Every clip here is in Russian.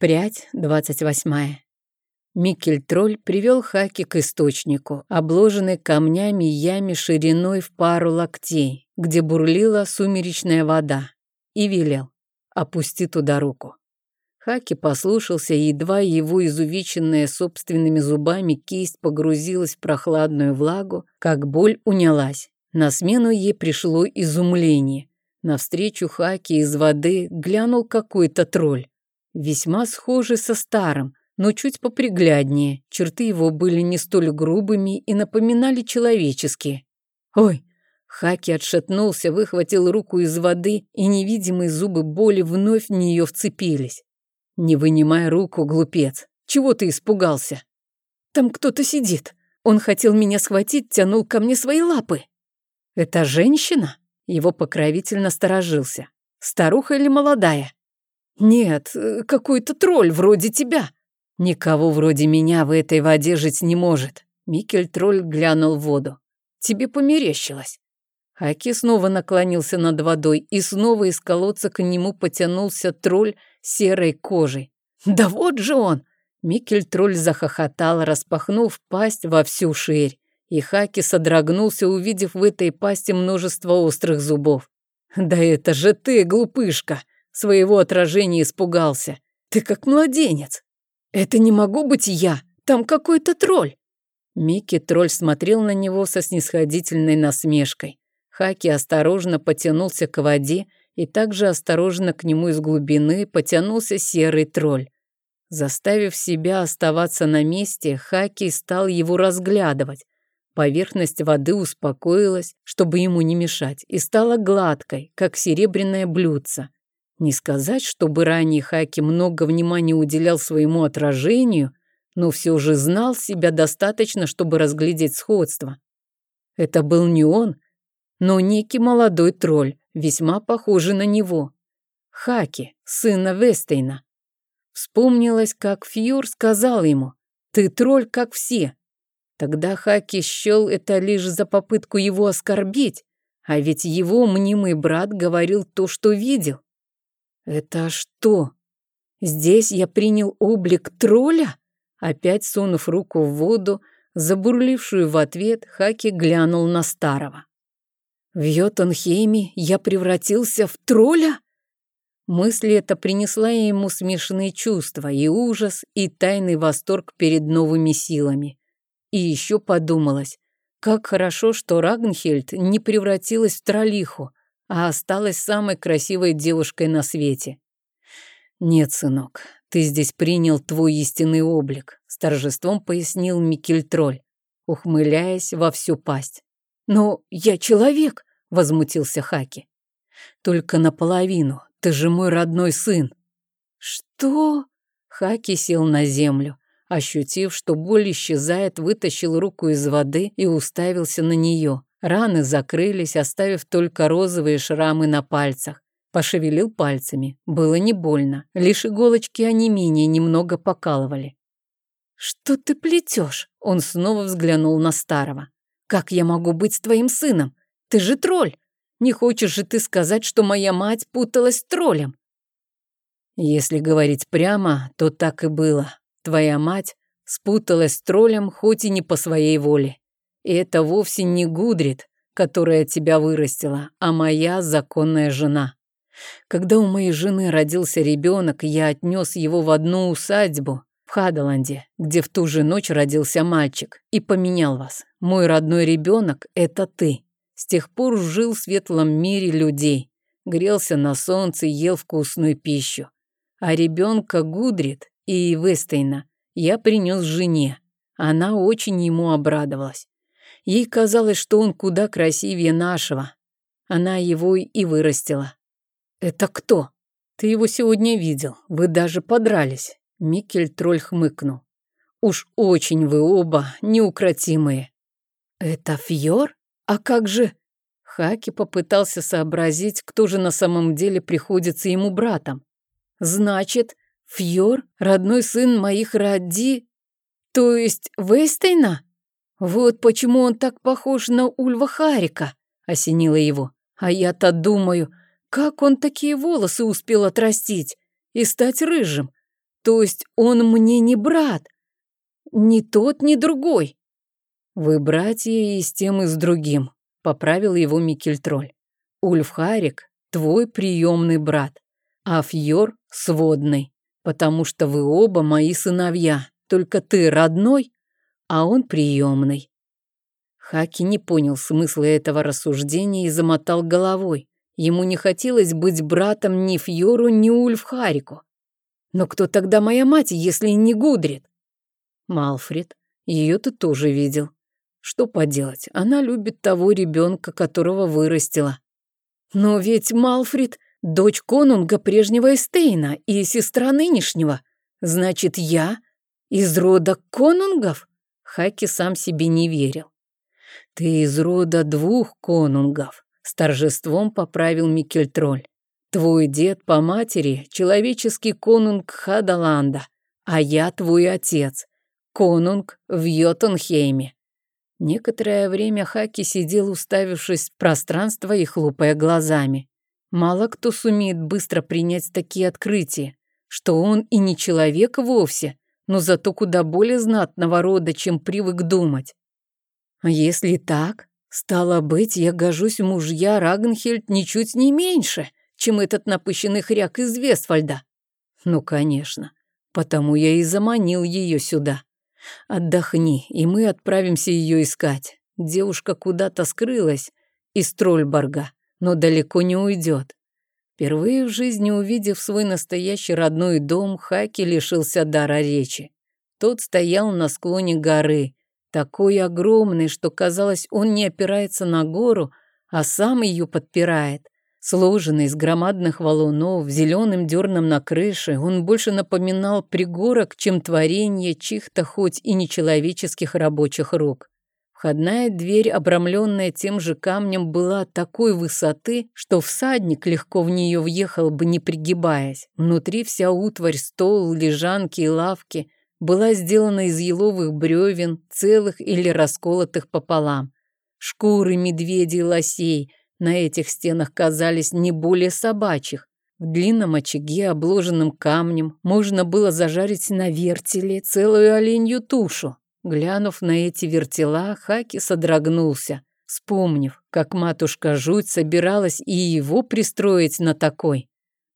Прядь двадцать восьмая. Микель-тролль привел Хаки к источнику, обложенной камнями яме шириной в пару локтей, где бурлила сумеречная вода, и велел «опусти туда руку». Хаки послушался, и едва его изувеченная собственными зубами кисть погрузилась в прохладную влагу, как боль унялась. На смену ей пришло изумление. Навстречу Хаки из воды глянул какой-то тролль весьма схожий со старым, но чуть попригляднее. Черты его были не столь грубыми и напоминали человеческие. «Ой!» Хаки отшатнулся, выхватил руку из воды, и невидимые зубы боли вновь в нее вцепились. «Не вынимай руку, глупец! Чего ты испугался?» «Там кто-то сидит. Он хотел меня схватить, тянул ко мне свои лапы». «Это женщина?» Его покровитель насторожился. «Старуха или молодая?» «Нет, э, какой-то тролль вроде тебя». «Никого вроде меня в этой воде жить не может». Микель-тролль глянул в воду. «Тебе померещилось». Хаки снова наклонился над водой, и снова из колодца к нему потянулся тролль серой кожей. «Да вот же он!» Микель-тролль захохотал, распахнув пасть во всю ширь. И Хаки содрогнулся, увидев в этой пасти множество острых зубов. «Да это же ты, глупышка!» Своего отражения испугался. Ты как младенец. Это не могу быть я. Там какой-то тролль. Микки тролль смотрел на него со снисходительной насмешкой. Хаки осторожно потянулся к воде, и также осторожно к нему из глубины потянулся серый тролль. Заставив себя оставаться на месте, Хаки стал его разглядывать. Поверхность воды успокоилась, чтобы ему не мешать, и стала гладкой, как серебряное блюдце. Не сказать, чтобы ранее Хаки много внимания уделял своему отражению, но все же знал себя достаточно, чтобы разглядеть сходство. Это был не он, но некий молодой тролль, весьма похожий на него. Хаки, сына Вестейна. Вспомнилось, как Фьюр сказал ему, «Ты тролль, как все». Тогда Хаки счел это лишь за попытку его оскорбить, а ведь его мнимый брат говорил то, что видел. «Это что? Здесь я принял облик тролля?» Опять сунув руку в воду, забурлившую в ответ, Хаки глянул на старого. «В Йотунхейме я превратился в тролля?» Мысль эта принесла ему смешанные чувства, и ужас, и тайный восторг перед новыми силами. И еще подумалось, как хорошо, что Рагнхельд не превратилась в троллиху, а осталась самой красивой девушкой на свете. «Нет, сынок, ты здесь принял твой истинный облик», с торжеством пояснил Микельтроль, ухмыляясь во всю пасть. «Но я человек», — возмутился Хаки. «Только наполовину, ты же мой родной сын». «Что?» Хаки сел на землю. Ощутив, что боль исчезает, вытащил руку из воды и уставился на нее. Раны закрылись, оставив только розовые шрамы на пальцах. Пошевелил пальцами. Было не больно. Лишь иголочки онемения немного покалывали. «Что ты плетешь?» Он снова взглянул на старого. «Как я могу быть твоим сыном? Ты же тролль! Не хочешь же ты сказать, что моя мать путалась с троллем?» Если говорить прямо, то так и было. Твоя мать спуталась с троллем, хоть и не по своей воле. И это вовсе не Гудрит, которая тебя вырастила, а моя законная жена. Когда у моей жены родился ребенок, я отнес его в одну усадьбу в Хадаланде, где в ту же ночь родился мальчик, и поменял вас. Мой родной ребенок – это ты. С тех пор жил в светлом мире людей, грелся на солнце, ел вкусную пищу. А ребенка Гудрит и Вестейна я принес жене. Она очень ему обрадовалась. Ей казалось, что он куда красивее нашего. Она его и вырастила. «Это кто?» «Ты его сегодня видел. Вы даже подрались». Микель тролль хмыкнул. «Уж очень вы оба неукротимые». «Это Фьор? А как же...» Хаки попытался сообразить, кто же на самом деле приходится ему братом. «Значит, Фьор — родной сын моих Ради, то есть Вейстейна?» «Вот почему он так похож на Ульва Харика», — осенило его. «А я-то думаю, как он такие волосы успел отрастить и стать рыжим? то есть он мне не брат? Ни тот, ни другой. Вы братья и с тем, и с другим, поправил его Микельтроль. Ульф Харик – твой приемный брат, а Фьор – сводный, потому что вы оба мои сыновья, только ты родной, а он приемный. Хаки не понял смысла этого рассуждения и замотал головой. Ему не хотелось быть братом ни Фьору, ни Ульфхарику. Но кто тогда моя мать, если не Гудрит? Малфред, ее ты тоже видел. Что поделать, она любит того ребенка, которого вырастила. Но ведь Малфред — дочь конунга прежнего Эстейна и сестра нынешнего. Значит, я из рода конунгов? Хаки сам себе не верил. Ты из рода двух конунгов, с торжеством поправил Микельтроль. Твой дед по матери — человеческий конунг Хадаланда, а я твой отец, конунг в Йотунхейме. Некоторое время Хаки сидел, уставившись в пространство и хлопая глазами. Мало кто сумеет быстро принять такие открытия, что он и не человек вовсе, но зато куда более знатного рода, чем привык думать. А если так, стало быть, я гожусь мужья Рагнхельд ничуть не меньше, чем этот напыщенный хряк из Вестфальда. Ну, конечно, потому я и заманил ее сюда. Отдохни, и мы отправимся ее искать. Девушка куда-то скрылась из Трольборга, но далеко не уйдет. Впервые в жизни увидев свой настоящий родной дом, Хаки лишился дара речи. Тот стоял на склоне горы, такой огромный, что казалось, он не опирается на гору, а сам ее подпирает. Сложенный из громадных валунов, зеленым дерном на крыше, он больше напоминал пригорок, чем творение чьих-то хоть и нечеловеческих рабочих рук. Входная дверь, обрамленная тем же камнем, была такой высоты, что всадник легко в нее въехал бы, не пригибаясь. Внутри вся утварь, стол, лежанки и лавки была сделана из еловых бревен, целых или расколотых пополам. Шкуры медведей и лосей, на этих стенах казались не более собачьих. В длинном очаге, обложенном камнем, можно было зажарить на вертеле целую оленью тушу. Глянув на эти вертела, Хаки содрогнулся, вспомнив, как матушка Жуть собиралась и его пристроить на такой.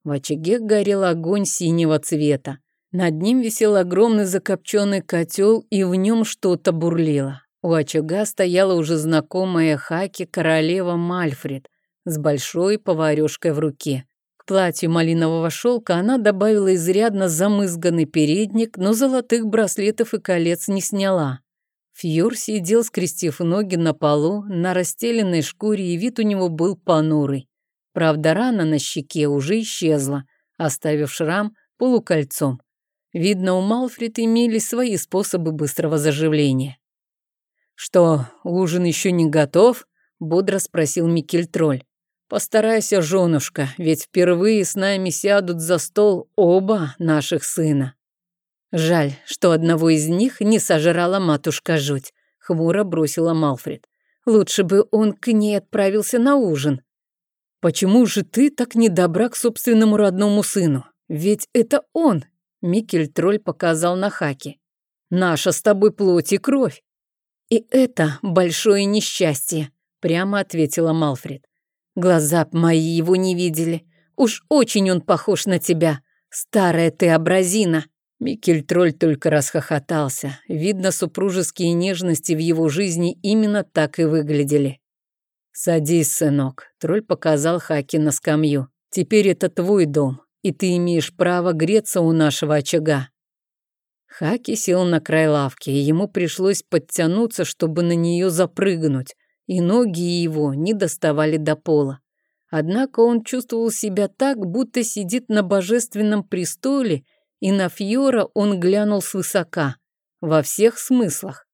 В очаге горел огонь синего цвета. Над ним висел огромный закопченный котел, и в нем что-то бурлило. У очага стояла уже знакомая Хаки королева Мальфред с большой поварешкой в руке. К платью малинового шелка она добавила изрядно замызганный передник, но золотых браслетов и колец не сняла. Фьюр сидел, скрестив ноги на полу, на расстеленной шкуре, и вид у него был понурый. Правда, рана на щеке уже исчезла, оставив шрам полукольцом. Видно, у Малфред имели свои способы быстрого заживления. «Что, ужин еще не готов?» — бодро спросил Микельтроль. «Постарайся, женушка, ведь впервые с нами сядут за стол оба наших сына». «Жаль, что одного из них не сожрала матушка жуть», — хмуро бросила Малфред. «Лучше бы он к ней отправился на ужин». «Почему же ты так недобра к собственному родному сыну? Ведь это он!» — Микель-тролль показал на Хаки. «Наша с тобой плоть и кровь. «И это большое несчастье», — прямо ответила Малфред. «Глаза б мои его не видели. Уж очень он похож на тебя. Старая ты образина». Микель-тролль только расхохотался. Видно, супружеские нежности в его жизни именно так и выглядели. «Садись, сынок», — тролль показал Хаки на скамью. «Теперь это твой дом, и ты имеешь право греться у нашего очага. Хаки сел на край лавки, и ему пришлось подтянуться, чтобы на нее запрыгнуть, и ноги его не доставали до пола. Однако он чувствовал себя так, будто сидит на божественном престоле, и на Фьора он глянул свысока, во всех смыслах.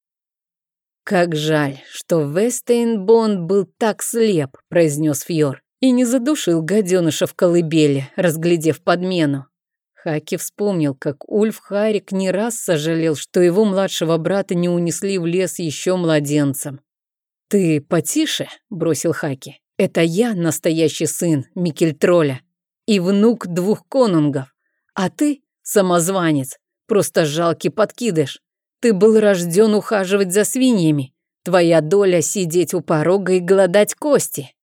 «Как жаль, что Вестейнбонд был так слеп», — произнес Фьор, и не задушил гаденыша в колыбели, разглядев подмену. Хаки вспомнил, как Ульф Харик не раз сожалел, что его младшего брата не унесли в лес еще младенцем. «Ты потише», — бросил Хаки. «Это я настоящий сын Микельтроля и внук двух конунгов, а ты Самозванец, просто жалкий подкидыш. Ты был рожден ухаживать за свиньями. Твоя доля сидеть у порога и голодать кости.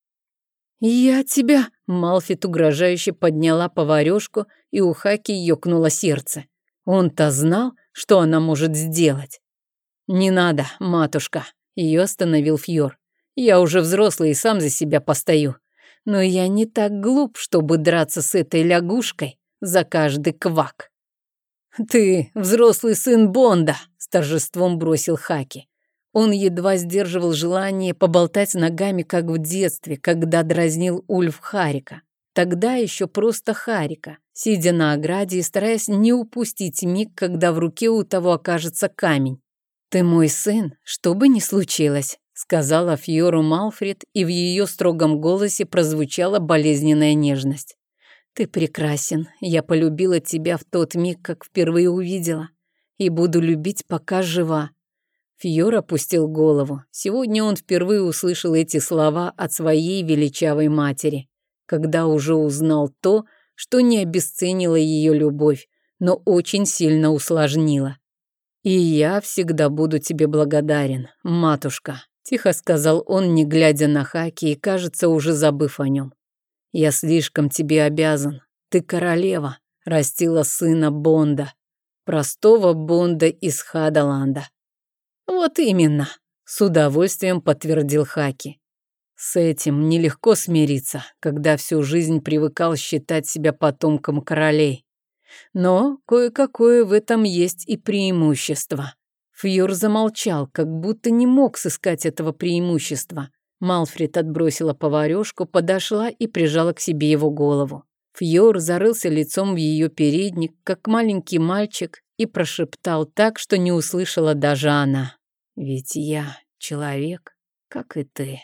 Я тебя... Малфит угрожающе подняла поварёшку, и у Хаки ёкнуло сердце. Он-то знал, что она может сделать. «Не надо, матушка», — её остановил Фьор. «Я уже взрослый и сам за себя постою. Но я не так глуп, чтобы драться с этой лягушкой за каждый квак». «Ты взрослый сын Бонда», — с торжеством бросил Хаки. Он едва сдерживал желание поболтать ногами, как в детстве, когда дразнил Ульф Харика. Тогда еще просто Харика, сидя на ограде и стараясь не упустить миг, когда в руке у того окажется камень. «Ты мой сын, что бы ни случилось», — сказала Фьору Малфред, и в ее строгом голосе прозвучала болезненная нежность. «Ты прекрасен. Я полюбила тебя в тот миг, как впервые увидела. И буду любить, пока жива. Фьор опустил голову. Сегодня он впервые услышал эти слова от своей величавой матери, когда уже узнал то, что не обесценило ее любовь, но очень сильно усложнило. «И я всегда буду тебе благодарен, матушка», — тихо сказал он, не глядя на Хаки и, кажется, уже забыв о нем. «Я слишком тебе обязан. Ты королева, растила сына Бонда, простого Бонда из Хадаланда. «Вот именно», — с удовольствием подтвердил Хаки. С этим нелегко смириться, когда всю жизнь привыкал считать себя потомком королей. Но кое-какое в этом есть и преимущество. Фьюр замолчал, как будто не мог сыскать этого преимущества. Малфред отбросила поварёшку, подошла и прижала к себе его голову. Фьор зарылся лицом в ее передник, как маленький мальчик, и прошептал так, что не услышала даже она. «Ведь я человек, как и ты».